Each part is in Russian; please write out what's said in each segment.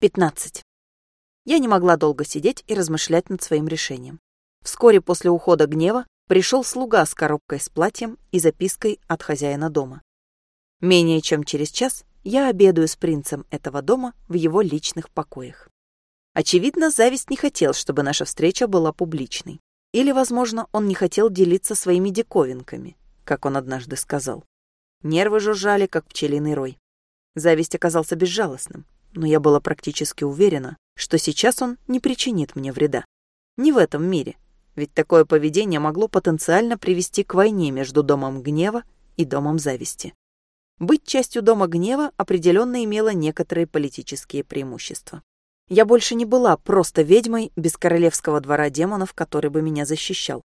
15. Я не могла долго сидеть и размышлять над своим решением. Вскоре после ухода гнева пришел слуга с коробкой с платьем и запиской от хозяина дома. Менее чем через час я обедаю с принцем этого дома в его личных покоях. Очевидно, зависть не хотел, чтобы наша встреча была публичной. Или, возможно, он не хотел делиться своими диковинками, как он однажды сказал. Нервы жужжали, как пчелиный рой. Зависть оказался безжалостным но я была практически уверена, что сейчас он не причинит мне вреда. Не в этом мире, ведь такое поведение могло потенциально привести к войне между Домом Гнева и Домом Зависти. Быть частью Дома Гнева определенно имело некоторые политические преимущества. Я больше не была просто ведьмой без королевского двора демонов, который бы меня защищал.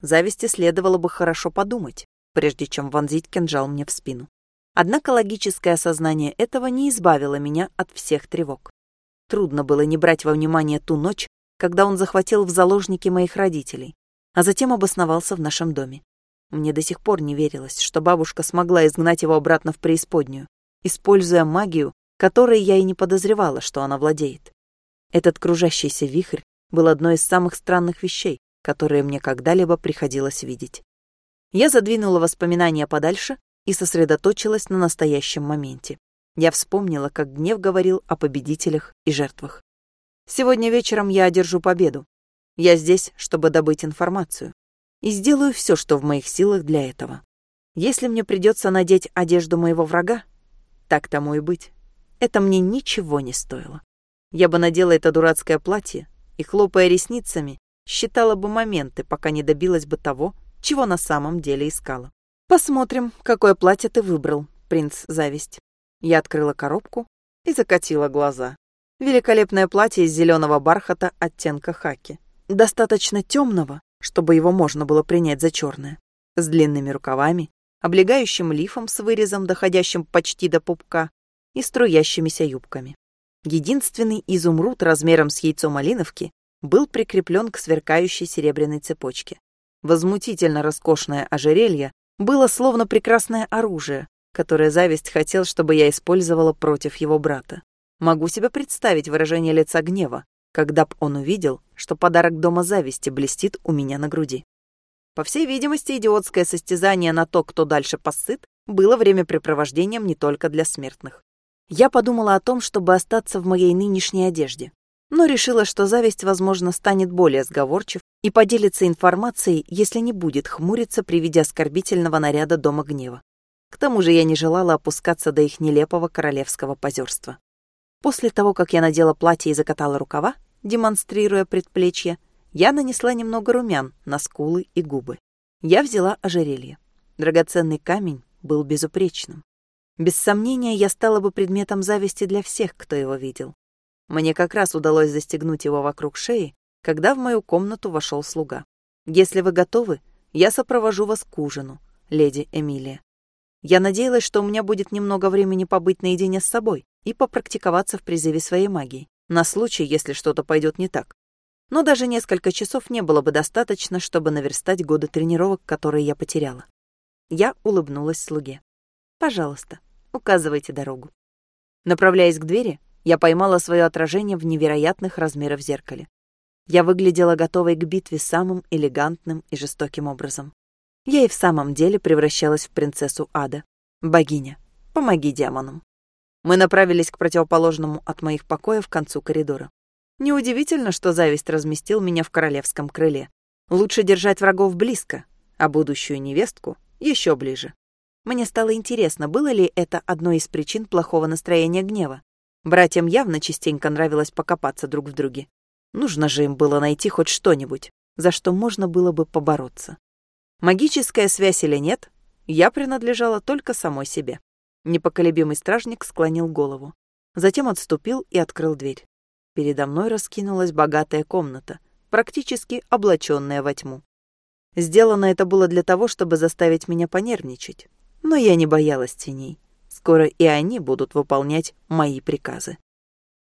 Зависти следовало бы хорошо подумать, прежде чем вонзить кинжал мне в спину. Однако логическое осознание этого не избавило меня от всех тревог. Трудно было не брать во внимание ту ночь, когда он захватил в заложники моих родителей, а затем обосновался в нашем доме. Мне до сих пор не верилось, что бабушка смогла изгнать его обратно в преисподнюю, используя магию, которой я и не подозревала, что она владеет. Этот кружащийся вихрь был одной из самых странных вещей, которые мне когда-либо приходилось видеть. Я задвинула воспоминания подальше и сосредоточилась на настоящем моменте. Я вспомнила, как гнев говорил о победителях и жертвах. Сегодня вечером я одержу победу. Я здесь, чтобы добыть информацию. И сделаю все, что в моих силах для этого. Если мне придется надеть одежду моего врага, так тому и быть. Это мне ничего не стоило. Я бы надела это дурацкое платье и, хлопая ресницами, считала бы моменты, пока не добилась бы того, чего на самом деле искала. Посмотрим, какое платье ты выбрал, принц Зависть. Я открыла коробку и закатила глаза. Великолепное платье из зеленого бархата оттенка хаки. Достаточно темного, чтобы его можно было принять за черное. С длинными рукавами, облегающим лифом с вырезом, доходящим почти до пупка, и струящимися юбками. Единственный изумруд размером с яйцо малиновки был прикреплен к сверкающей серебряной цепочке. Возмутительно роскошное ожерелье было словно прекрасное оружие, которое зависть хотел, чтобы я использовала против его брата. Могу себе представить выражение лица гнева, когда б он увидел, что подарок дома зависти блестит у меня на груди. По всей видимости, идиотское состязание на то, кто дальше посыт, было времяпрепровождением не только для смертных. Я подумала о том, чтобы остаться в моей нынешней одежде, но решила, что зависть, возможно, станет более сговорчив и поделится информацией, если не будет хмуриться при виде оскорбительного наряда Дома Гнева. К тому же я не желала опускаться до их нелепого королевского позерства. После того, как я надела платье и закатала рукава, демонстрируя предплечье, я нанесла немного румян на скулы и губы. Я взяла ожерелье. Драгоценный камень был безупречным. Без сомнения, я стала бы предметом зависти для всех, кто его видел. Мне как раз удалось застегнуть его вокруг шеи, когда в мою комнату вошел слуга. «Если вы готовы, я сопровожу вас к ужину, леди Эмилия». Я надеялась, что у меня будет немного времени побыть наедине с собой и попрактиковаться в призыве своей магии, на случай, если что-то пойдет не так. Но даже несколько часов не было бы достаточно, чтобы наверстать годы тренировок, которые я потеряла. Я улыбнулась слуге. «Пожалуйста, указывайте дорогу». Направляясь к двери, я поймала свое отражение в невероятных размерах зеркале. Я выглядела готовой к битве самым элегантным и жестоким образом. Я и в самом деле превращалась в принцессу ада. Богиня, помоги демонам. Мы направились к противоположному от моих покоев концу коридора. Неудивительно, что зависть разместил меня в королевском крыле. Лучше держать врагов близко, а будущую невестку еще ближе. Мне стало интересно, было ли это одной из причин плохого настроения гнева. Братьям явно частенько нравилось покопаться друг в друге. Нужно же им было найти хоть что-нибудь, за что можно было бы побороться. Магическая связь или нет, я принадлежала только самой себе. Непоколебимый стражник склонил голову. Затем отступил и открыл дверь. Передо мной раскинулась богатая комната, практически облаченная во тьму. Сделано это было для того, чтобы заставить меня понервничать. Но я не боялась теней. Скоро и они будут выполнять мои приказы.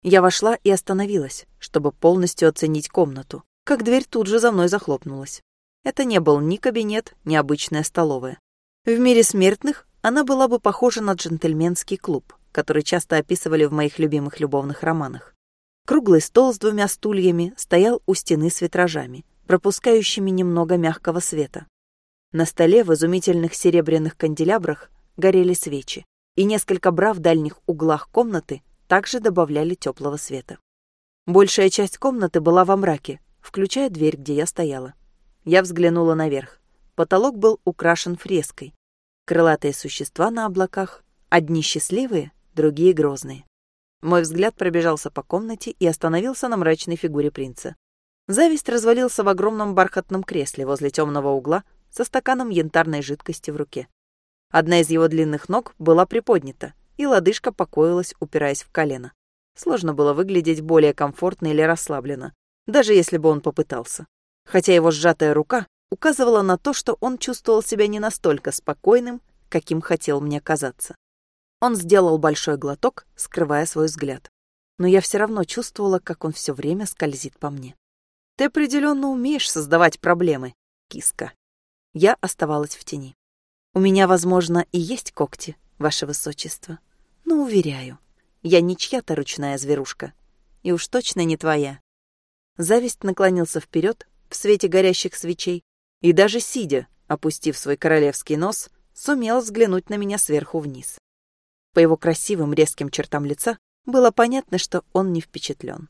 Я вошла и остановилась, чтобы полностью оценить комнату, как дверь тут же за мной захлопнулась. Это не был ни кабинет, ни обычная столовая. В мире смертных она была бы похожа на джентльменский клуб, который часто описывали в моих любимых любовных романах. Круглый стол с двумя стульями стоял у стены с витражами, пропускающими немного мягкого света. На столе в изумительных серебряных канделябрах горели свечи, и несколько бра в дальних углах комнаты также добавляли теплого света. Большая часть комнаты была во мраке, включая дверь, где я стояла. Я взглянула наверх. Потолок был украшен фреской. Крылатые существа на облаках, одни счастливые, другие грозные. Мой взгляд пробежался по комнате и остановился на мрачной фигуре принца. Зависть развалился в огромном бархатном кресле возле темного угла со стаканом янтарной жидкости в руке. Одна из его длинных ног была приподнята, и лодыжка покоилась, упираясь в колено. Сложно было выглядеть более комфортно или расслабленно, даже если бы он попытался. Хотя его сжатая рука указывала на то, что он чувствовал себя не настолько спокойным, каким хотел мне казаться. Он сделал большой глоток, скрывая свой взгляд. Но я все равно чувствовала, как он все время скользит по мне. Ты определенно умеешь создавать проблемы, киска. Я оставалась в тени. У меня, возможно, и есть когти, ваше высочество. Но, уверяю, я не чья-то ручная зверушка. И уж точно не твоя. Зависть наклонился вперед в свете горящих свечей и даже сидя, опустив свой королевский нос, сумел взглянуть на меня сверху вниз. По его красивым резким чертам лица было понятно, что он не впечатлен.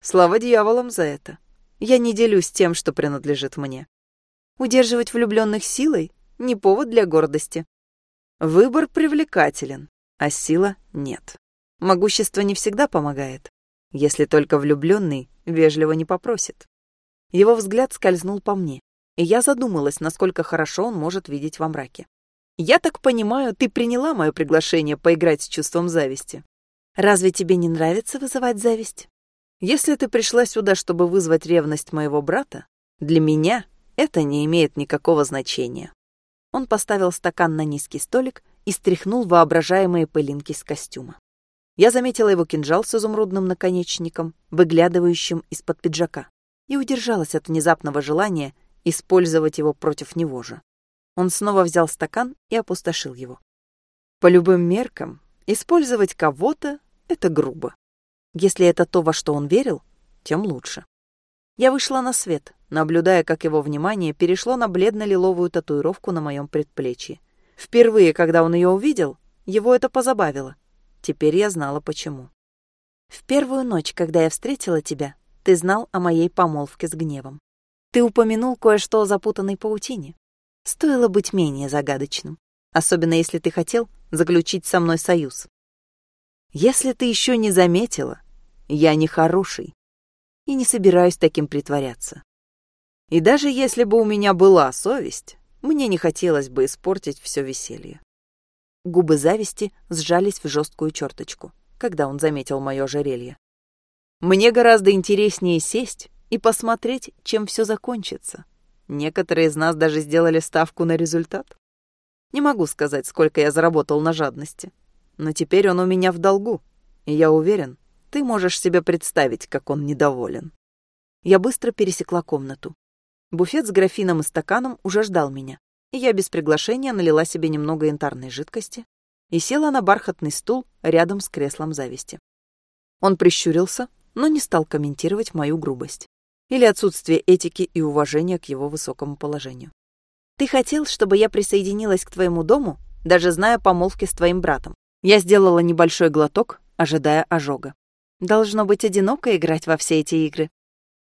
Слава дьяволам за это. Я не делюсь тем, что принадлежит мне. Удерживать влюбленных силой — не повод для гордости. Выбор привлекателен, а сила нет. Могущество не всегда помогает, если только влюбленный вежливо не попросит. Его взгляд скользнул по мне, и я задумалась, насколько хорошо он может видеть во мраке. Я так понимаю, ты приняла мое приглашение поиграть с чувством зависти. Разве тебе не нравится вызывать зависть? Если ты пришла сюда, чтобы вызвать ревность моего брата, для меня это не имеет никакого значения. Он поставил стакан на низкий столик и стряхнул воображаемые пылинки с костюма. Я заметила его кинжал с изумрудным наконечником, выглядывающим из-под пиджака, и удержалась от внезапного желания использовать его против него же. Он снова взял стакан и опустошил его. По любым меркам, использовать кого-то — это грубо. Если это то, во что он верил, тем лучше. Я вышла на свет, наблюдая, как его внимание перешло на бледно-лиловую татуировку на моем предплечье. Впервые, когда он ее увидел, его это позабавило. Теперь я знала, почему. В первую ночь, когда я встретила тебя, ты знал о моей помолвке с гневом. Ты упомянул кое-что о запутанной паутине. Стоило быть менее загадочным, особенно если ты хотел заключить со мной союз. Если ты еще не заметила, я не хороший и не собираюсь таким притворяться. И даже если бы у меня была совесть, мне не хотелось бы испортить все веселье. Губы зависти сжались в жесткую черточку, когда он заметил мое ожерелье. Мне гораздо интереснее сесть и посмотреть, чем все закончится. Некоторые из нас даже сделали ставку на результат. Не могу сказать, сколько я заработал на жадности. Но теперь он у меня в долгу. И я уверен, ты можешь себе представить, как он недоволен. Я быстро пересекла комнату. Буфет с графином и стаканом уже ждал меня, и я без приглашения налила себе немного янтарной жидкости и села на бархатный стул рядом с креслом зависти. Он прищурился, но не стал комментировать мою грубость или отсутствие этики и уважения к его высокому положению. Ты хотел, чтобы я присоединилась к твоему дому, даже зная помолвки с твоим братом. Я сделала небольшой глоток, ожидая ожога. Должно быть одиноко играть во все эти игры.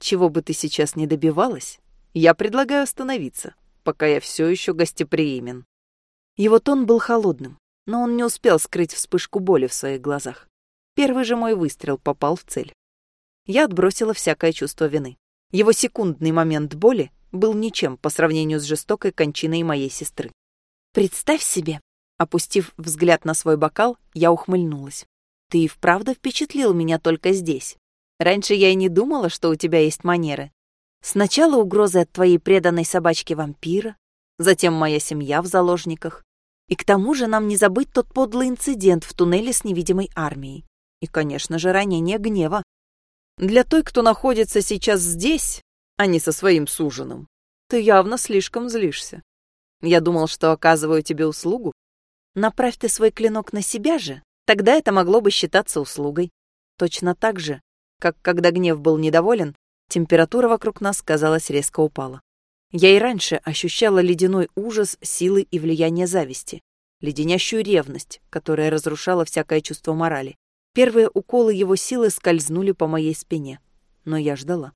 Чего бы ты сейчас не добивалась, я предлагаю остановиться, пока я все еще гостеприимен. Его тон был холодным, но он не успел скрыть вспышку боли в своих глазах. Первый же мой выстрел попал в цель. Я отбросила всякое чувство вины. Его секундный момент боли был ничем по сравнению с жестокой кончиной моей сестры. «Представь себе!» Опустив взгляд на свой бокал, я ухмыльнулась. «Ты и вправду впечатлил меня только здесь. Раньше я и не думала, что у тебя есть манеры. Сначала угрозы от твоей преданной собачки-вампира, затем моя семья в заложниках. И к тому же нам не забыть тот подлый инцидент в туннеле с невидимой армией. И, конечно же, ранение гнева, для той, кто находится сейчас здесь, а не со своим суженым, ты явно слишком злишься. Я думал, что оказываю тебе услугу. Направь ты свой клинок на себя же, Тогда это могло бы считаться услугой. Точно так же, как когда гнев был недоволен, температура вокруг нас, казалось, резко упала. Я и раньше ощущала ледяной ужас силы и влияния зависти, леденящую ревность, которая разрушала всякое чувство морали. Первые уколы его силы скользнули по моей спине, но я ждала.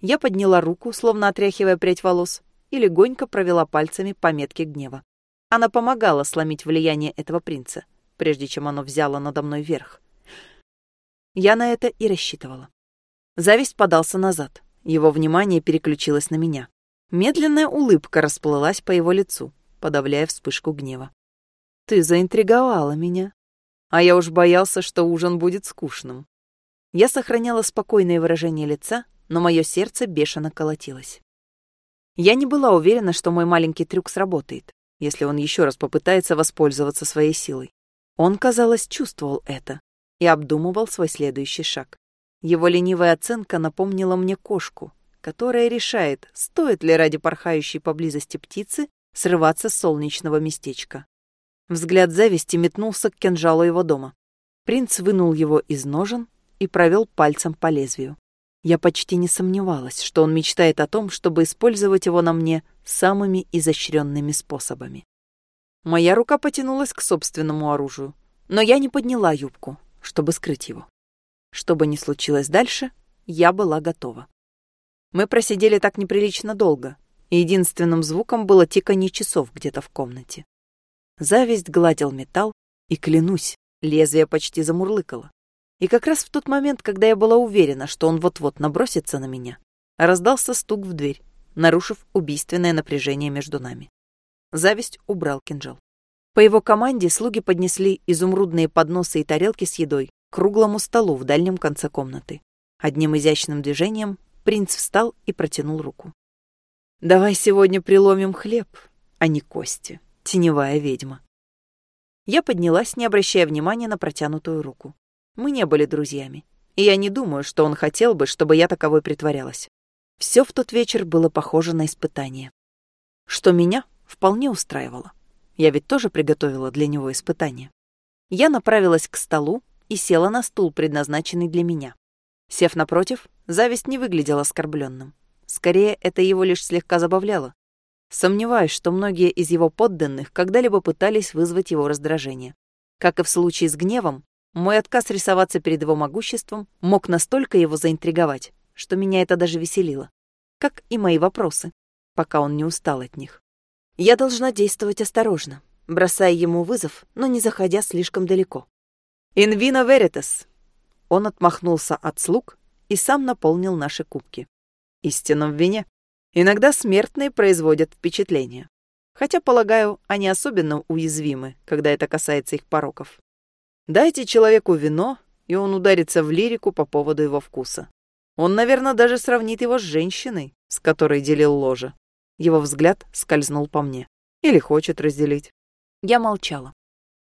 Я подняла руку, словно отряхивая прядь волос, и легонько провела пальцами по метке гнева. Она помогала сломить влияние этого принца, прежде чем оно взяло надо мной верх. Я на это и рассчитывала. Зависть подался назад. Его внимание переключилось на меня. Медленная улыбка расплылась по его лицу, подавляя вспышку гнева. «Ты заинтриговала меня. А я уж боялся, что ужин будет скучным». Я сохраняла спокойное выражение лица, но мое сердце бешено колотилось. Я не была уверена, что мой маленький трюк сработает, если он еще раз попытается воспользоваться своей силой. Он, казалось, чувствовал это и обдумывал свой следующий шаг. Его ленивая оценка напомнила мне кошку, которая решает, стоит ли ради порхающей поблизости птицы срываться с солнечного местечка. Взгляд зависти метнулся к кинжалу его дома. Принц вынул его из ножен и провел пальцем по лезвию. Я почти не сомневалась, что он мечтает о том, чтобы использовать его на мне самыми изощренными способами. Моя рука потянулась к собственному оружию, но я не подняла юбку, чтобы скрыть его. Что бы ни случилось дальше, я была готова. Мы просидели так неприлично долго, и единственным звуком было тиканье часов где-то в комнате. Зависть гладил металл, и, клянусь, лезвие почти замурлыкало. И как раз в тот момент, когда я была уверена, что он вот-вот набросится на меня, раздался стук в дверь, нарушив убийственное напряжение между нами. Зависть убрал кинжал. По его команде слуги поднесли изумрудные подносы и тарелки с едой к круглому столу в дальнем конце комнаты. Одним изящным движением принц встал и протянул руку. «Давай сегодня приломим хлеб, а не кости, теневая ведьма». Я поднялась, не обращая внимания на протянутую руку. Мы не были друзьями, и я не думаю, что он хотел бы, чтобы я таковой притворялась. Все в тот вечер было похоже на испытание. Что меня вполне устраивало. Я ведь тоже приготовила для него испытание. Я направилась к столу и села на стул, предназначенный для меня. Сев напротив, зависть не выглядела оскорбленным. Скорее, это его лишь слегка забавляло. Сомневаюсь, что многие из его подданных когда-либо пытались вызвать его раздражение. Как и в случае с гневом, мой отказ рисоваться перед его могуществом мог настолько его заинтриговать, что меня это даже веселило. Как и мои вопросы, пока он не устал от них. Я должна действовать осторожно, бросая ему вызов, но не заходя слишком далеко. «Инвина веритас!» Он отмахнулся от слуг и сам наполнил наши кубки. Истина в вине. Иногда смертные производят впечатление. Хотя, полагаю, они особенно уязвимы, когда это касается их пороков. Дайте человеку вино, и он ударится в лирику по поводу его вкуса. Он, наверное, даже сравнит его с женщиной, с которой делил ложе. Его взгляд скользнул по мне. Или хочет разделить. Я молчала.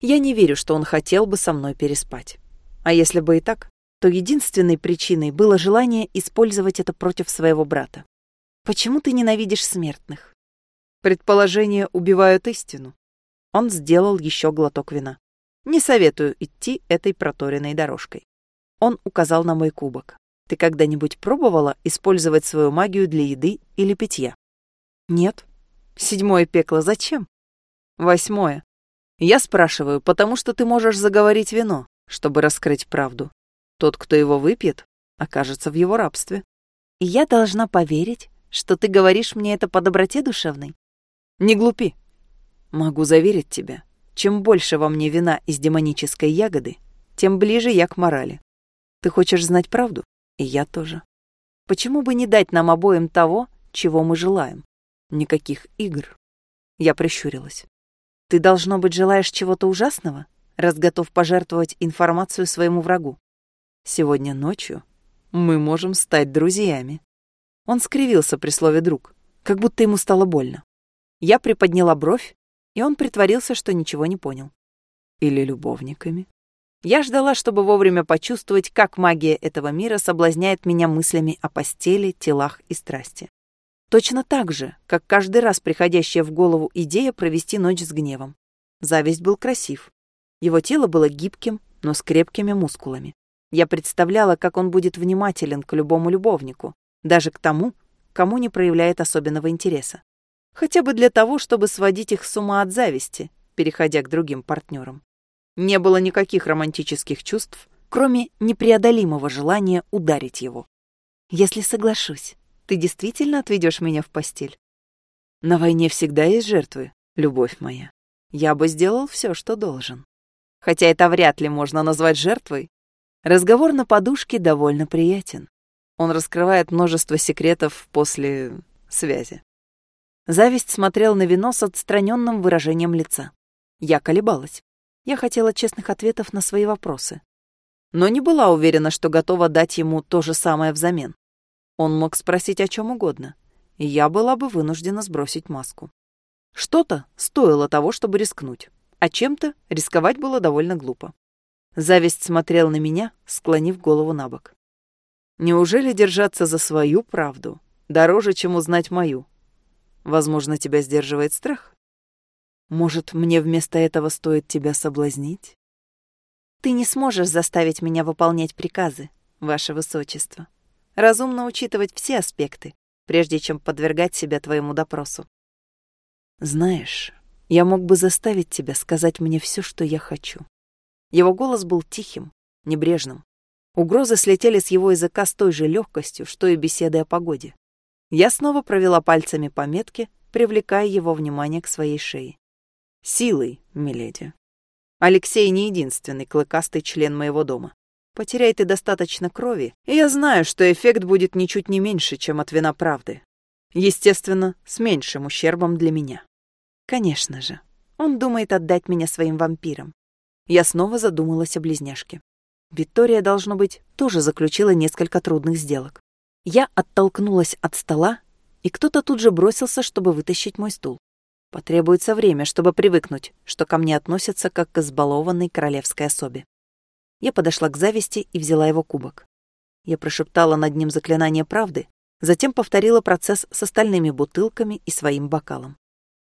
Я не верю, что он хотел бы со мной переспать. А если бы и так, то единственной причиной было желание использовать это против своего брата. Почему ты ненавидишь смертных? Предположения убивают истину. Он сделал еще глоток вина. Не советую идти этой проторенной дорожкой. Он указал на мой кубок. Ты когда-нибудь пробовала использовать свою магию для еды или питья? Нет. Седьмое пекло зачем? Восьмое. Я спрашиваю, потому что ты можешь заговорить вино, чтобы раскрыть правду. Тот, кто его выпьет, окажется в его рабстве. Я должна поверить, что ты говоришь мне это по доброте душевной? Не глупи. Могу заверить тебя, чем больше во мне вина из демонической ягоды, тем ближе я к морали. Ты хочешь знать правду? И я тоже. Почему бы не дать нам обоим того, чего мы желаем? Никаких игр. Я прищурилась. Ты, должно быть, желаешь чего-то ужасного, раз готов пожертвовать информацию своему врагу. Сегодня ночью мы можем стать друзьями. Он скривился при слове «друг», как будто ему стало больно. Я приподняла бровь, и он притворился, что ничего не понял. Или любовниками. Я ждала, чтобы вовремя почувствовать, как магия этого мира соблазняет меня мыслями о постели, телах и страсти. Точно так же, как каждый раз приходящая в голову идея провести ночь с гневом. Зависть был красив. Его тело было гибким, но с крепкими мускулами. Я представляла, как он будет внимателен к любому любовнику, даже к тому, кому не проявляет особенного интереса. Хотя бы для того, чтобы сводить их с ума от зависти, переходя к другим партнерам. Не было никаких романтических чувств, кроме непреодолимого желания ударить его. «Если соглашусь, ты действительно отведешь меня в постель?» «На войне всегда есть жертвы, любовь моя. Я бы сделал все, что должен. Хотя это вряд ли можно назвать жертвой. Разговор на подушке довольно приятен. Он раскрывает множество секретов после связи. Зависть смотрел на вино с отстраненным выражением лица. Я колебалась. Я хотела честных ответов на свои вопросы. Но не была уверена, что готова дать ему то же самое взамен. Он мог спросить о чем угодно, и я была бы вынуждена сбросить маску. Что-то стоило того, чтобы рискнуть, а чем-то рисковать было довольно глупо. Зависть смотрел на меня, склонив голову на бок. Неужели держаться за свою правду дороже, чем узнать мою? Возможно, тебя сдерживает страх? Может, мне вместо этого стоит тебя соблазнить? Ты не сможешь заставить меня выполнять приказы, ваше высочество. Разумно учитывать все аспекты, прежде чем подвергать себя твоему допросу. Знаешь, я мог бы заставить тебя сказать мне все, что я хочу. Его голос был тихим, небрежным. Угрозы слетели с его языка с той же легкостью, что и беседы о погоде. Я снова провела пальцами по метке, привлекая его внимание к своей шее. Силой, миледи. Алексей не единственный клыкастый член моего дома. Потеряй ты достаточно крови, и я знаю, что эффект будет ничуть не меньше, чем от вина правды. Естественно, с меньшим ущербом для меня. Конечно же. Он думает отдать меня своим вампирам. Я снова задумалась о близняшке. Виктория, должно быть, тоже заключила несколько трудных сделок. Я оттолкнулась от стола, и кто-то тут же бросился, чтобы вытащить мой стул. Потребуется время, чтобы привыкнуть, что ко мне относятся как к избалованной королевской особе. Я подошла к зависти и взяла его кубок. Я прошептала над ним заклинание правды, затем повторила процесс с остальными бутылками и своим бокалом.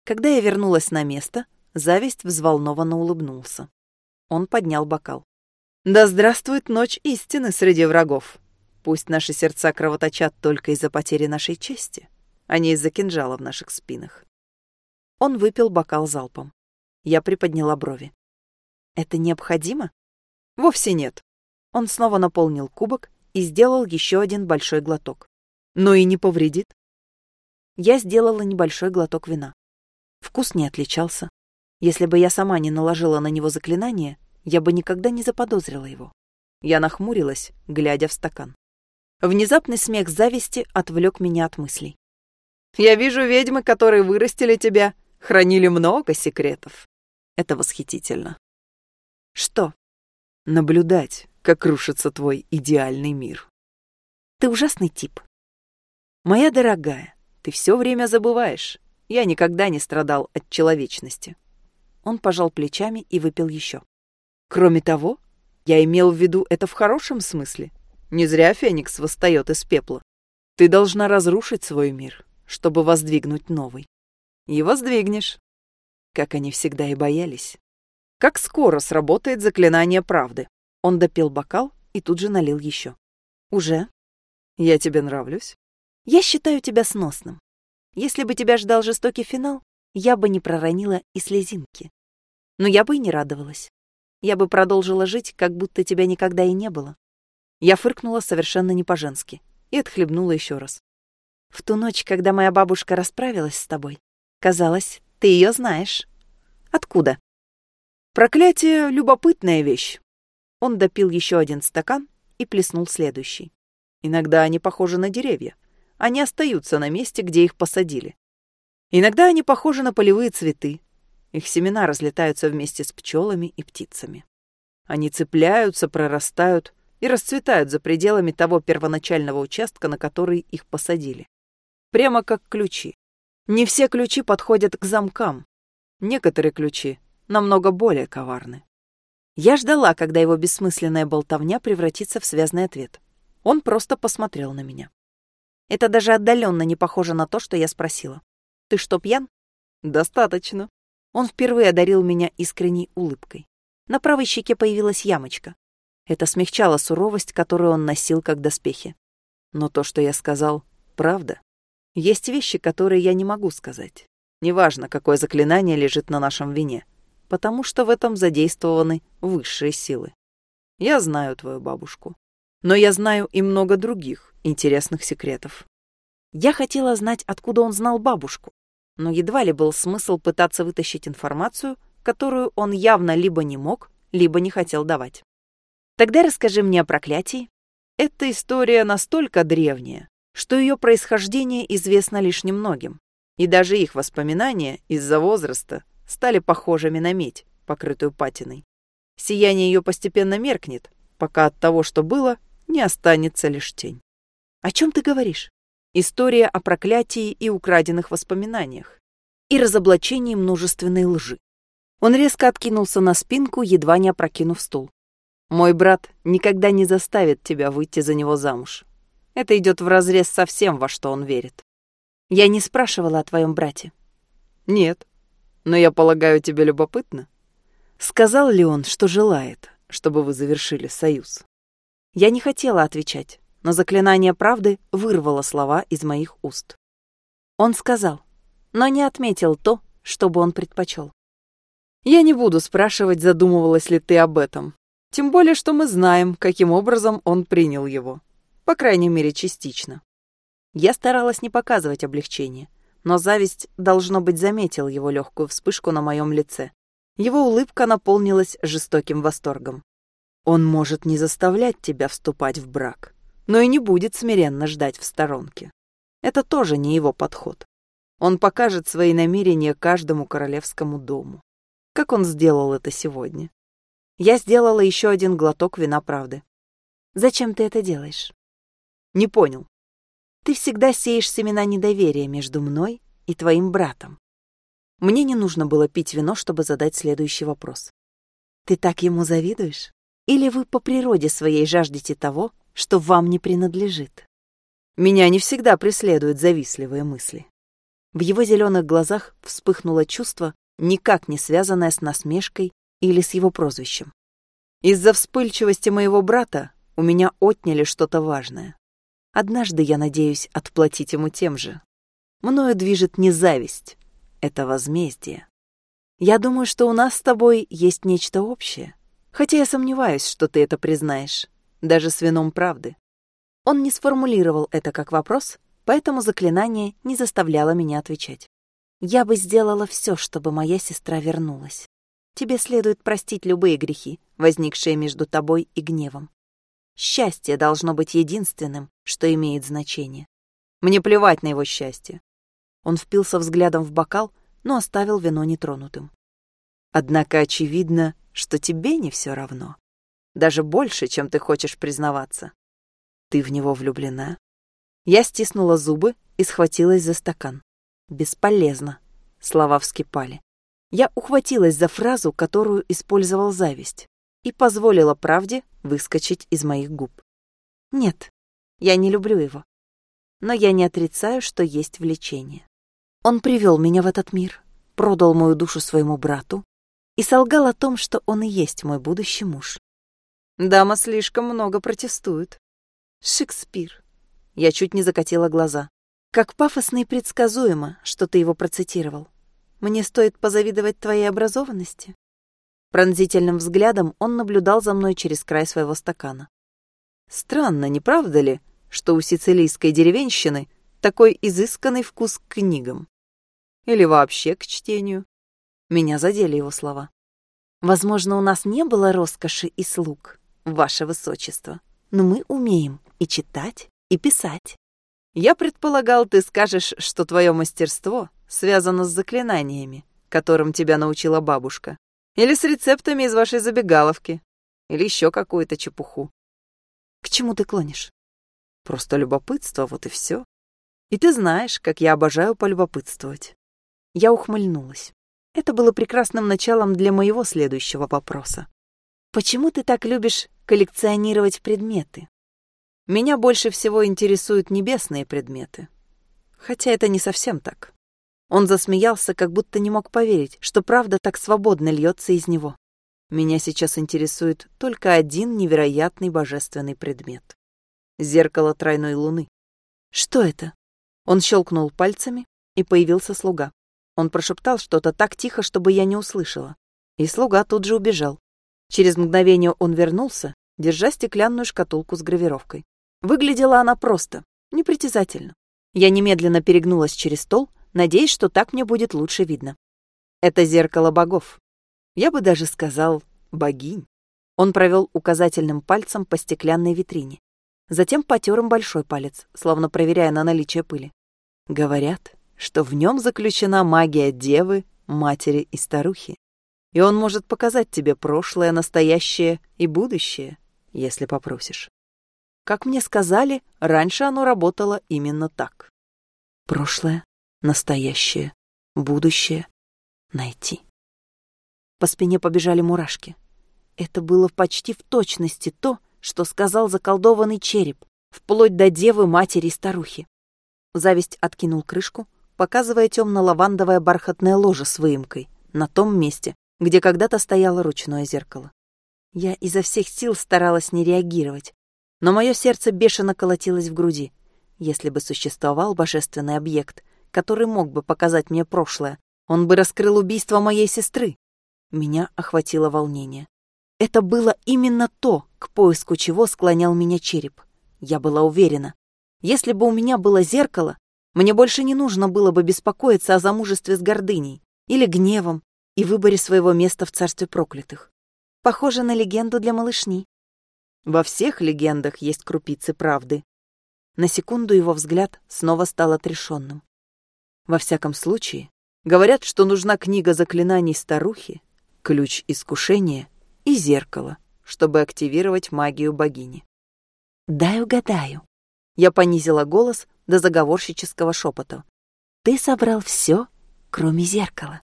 Когда я вернулась на место, зависть взволнованно улыбнулся. Он поднял бокал. «Да здравствует ночь истины среди врагов! Пусть наши сердца кровоточат только из-за потери нашей чести, а не из-за кинжала в наших спинах. Он выпил бокал залпом. Я приподняла брови. «Это необходимо?» «Вовсе нет». Он снова наполнил кубок и сделал еще один большой глоток. «Но и не повредит». Я сделала небольшой глоток вина. Вкус не отличался. Если бы я сама не наложила на него заклинание, я бы никогда не заподозрила его. Я нахмурилась, глядя в стакан. Внезапный смех зависти отвлек меня от мыслей. «Я вижу ведьмы, которые вырастили тебя, хранили много секретов. Это восхитительно. Что? Наблюдать, как рушится твой идеальный мир. Ты ужасный тип. Моя дорогая, ты все время забываешь. Я никогда не страдал от человечности. Он пожал плечами и выпил еще. Кроме того, я имел в виду это в хорошем смысле. Не зря Феникс восстает из пепла. Ты должна разрушить свой мир, чтобы воздвигнуть новый и воздвигнешь. Как они всегда и боялись. Как скоро сработает заклинание правды. Он допил бокал и тут же налил еще. Уже? Я тебе нравлюсь? Я считаю тебя сносным. Если бы тебя ждал жестокий финал, я бы не проронила и слезинки. Но я бы и не радовалась. Я бы продолжила жить, как будто тебя никогда и не было. Я фыркнула совершенно не по-женски и отхлебнула еще раз. В ту ночь, когда моя бабушка расправилась с тобой, Казалось, ты ее знаешь. Откуда? Проклятие — любопытная вещь. Он допил еще один стакан и плеснул следующий. Иногда они похожи на деревья. Они остаются на месте, где их посадили. Иногда они похожи на полевые цветы. Их семена разлетаются вместе с пчелами и птицами. Они цепляются, прорастают и расцветают за пределами того первоначального участка, на который их посадили. Прямо как ключи. Не все ключи подходят к замкам. Некоторые ключи намного более коварны. Я ждала, когда его бессмысленная болтовня превратится в связный ответ. Он просто посмотрел на меня. Это даже отдаленно не похоже на то, что я спросила. «Ты что, пьян?» «Достаточно». Он впервые одарил меня искренней улыбкой. На правой щеке появилась ямочка. Это смягчало суровость, которую он носил как доспехи. Но то, что я сказал, правда. Есть вещи, которые я не могу сказать. Неважно, какое заклинание лежит на нашем вине, потому что в этом задействованы высшие силы. Я знаю твою бабушку, но я знаю и много других интересных секретов. Я хотела знать, откуда он знал бабушку, но едва ли был смысл пытаться вытащить информацию, которую он явно либо не мог, либо не хотел давать. Тогда расскажи мне о проклятии. Эта история настолько древняя, что ее происхождение известно лишь немногим, и даже их воспоминания из-за возраста стали похожими на медь, покрытую патиной. Сияние ее постепенно меркнет, пока от того, что было, не останется лишь тень. О чем ты говоришь? История о проклятии и украденных воспоминаниях. И разоблачении множественной лжи. Он резко откинулся на спинку, едва не опрокинув стул. Мой брат никогда не заставит тебя выйти за него замуж. Это идет вразрез со всем, во что он верит. Я не спрашивала о твоем брате. Нет, но я полагаю, тебе любопытно. Сказал ли он, что желает, чтобы вы завершили союз? Я не хотела отвечать, но заклинание правды вырвало слова из моих уст. Он сказал, но не отметил то, что бы он предпочел. Я не буду спрашивать, задумывалась ли ты об этом. Тем более, что мы знаем, каким образом он принял его. По крайней мере, частично. Я старалась не показывать облегчение, но зависть, должно быть, заметил его легкую вспышку на моем лице. Его улыбка наполнилась жестоким восторгом. Он может не заставлять тебя вступать в брак, но и не будет смиренно ждать в сторонке. Это тоже не его подход. Он покажет свои намерения каждому королевскому дому. Как он сделал это сегодня? Я сделала еще один глоток вина правды. Зачем ты это делаешь? Не понял. Ты всегда сеешь семена недоверия между мной и твоим братом. Мне не нужно было пить вино, чтобы задать следующий вопрос. Ты так ему завидуешь? Или вы по природе своей жаждете того, что вам не принадлежит? Меня не всегда преследуют завистливые мысли. В его зеленых глазах вспыхнуло чувство, никак не связанное с насмешкой или с его прозвищем. Из-за вспыльчивости моего брата у меня отняли что-то важное. Однажды я надеюсь отплатить ему тем же. Мною движет не зависть, это возмездие. Я думаю, что у нас с тобой есть нечто общее, хотя я сомневаюсь, что ты это признаешь, даже с вином правды. Он не сформулировал это как вопрос, поэтому заклинание не заставляло меня отвечать. Я бы сделала все, чтобы моя сестра вернулась. Тебе следует простить любые грехи, возникшие между тобой и гневом. Счастье должно быть единственным, что имеет значение. Мне плевать на его счастье. Он впился взглядом в бокал, но оставил вино нетронутым. Однако очевидно, что тебе не все равно. Даже больше, чем ты хочешь признаваться. Ты в него влюблена. Я стиснула зубы и схватилась за стакан. Бесполезно. Слова вскипали. Я ухватилась за фразу, которую использовал зависть, и позволила правде выскочить из моих губ. Нет, я не люблю его. Но я не отрицаю, что есть влечение. Он привел меня в этот мир, продал мою душу своему брату и солгал о том, что он и есть мой будущий муж. Дама слишком много протестует. Шекспир. Я чуть не закатила глаза. Как пафосно и предсказуемо, что ты его процитировал. Мне стоит позавидовать твоей образованности?» Пронзительным взглядом он наблюдал за мной через край своего стакана. «Странно, не правда ли, что у сицилийской деревенщины такой изысканный вкус к книгам? Или вообще к чтению?» Меня задели его слова. «Возможно, у нас не было роскоши и слуг, ваше высочество, но мы умеем и читать, и писать. Я предполагал, ты скажешь, что твое мастерство связано с заклинаниями, которым тебя научила бабушка. Или с рецептами из вашей забегаловки. Или еще какую-то чепуху. К чему ты клонишь? Просто любопытство, вот и все. И ты знаешь, как я обожаю полюбопытствовать. Я ухмыльнулась. Это было прекрасным началом для моего следующего вопроса. Почему ты так любишь коллекционировать предметы? Меня больше всего интересуют небесные предметы. Хотя это не совсем так. Он засмеялся, как будто не мог поверить, что правда так свободно льется из него. Меня сейчас интересует только один невероятный божественный предмет. Зеркало тройной луны. Что это? Он щелкнул пальцами, и появился слуга. Он прошептал что-то так тихо, чтобы я не услышала. И слуга тут же убежал. Через мгновение он вернулся, держа стеклянную шкатулку с гравировкой. Выглядела она просто, непритязательно. Я немедленно перегнулась через стол, надеясь, что так мне будет лучше видно. Это зеркало богов. Я бы даже сказал, богинь. Он провел указательным пальцем по стеклянной витрине. Затем потер им большой палец, словно проверяя на наличие пыли. Говорят, что в нем заключена магия девы, матери и старухи. И он может показать тебе прошлое, настоящее и будущее, если попросишь. Как мне сказали, раньше оно работало именно так. Прошлое, настоящее, будущее найти. По спине побежали мурашки. Это было почти в точности то, что сказал заколдованный череп, вплоть до девы, матери старухи. Зависть откинул крышку, показывая темно-лавандовое бархатное ложе с выемкой на том месте, где когда-то стояло ручное зеркало. Я изо всех сил старалась не реагировать, но мое сердце бешено колотилось в груди. Если бы существовал божественный объект, который мог бы показать мне прошлое, он бы раскрыл убийство моей сестры. Меня охватило волнение. Это было именно то, к поиску чего склонял меня череп. Я была уверена. Если бы у меня было зеркало, мне больше не нужно было бы беспокоиться о замужестве с гордыней или гневом и выборе своего места в царстве проклятых. Похоже на легенду для малышни. Во всех легендах есть крупицы правды. На секунду его взгляд снова стал отрешенным. Во всяком случае, говорят, что нужна книга заклинаний старухи, ключ искушения и зеркало, чтобы активировать магию богини. «Дай угадаю». Я понизила голос, до заговорщического шепота. «Ты собрал все, кроме зеркала».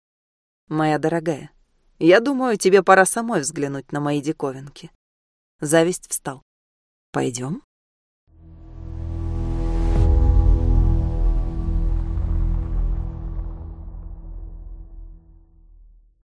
«Моя дорогая, я думаю, тебе пора самой взглянуть на мои диковинки». Зависть встал. «Пойдем?»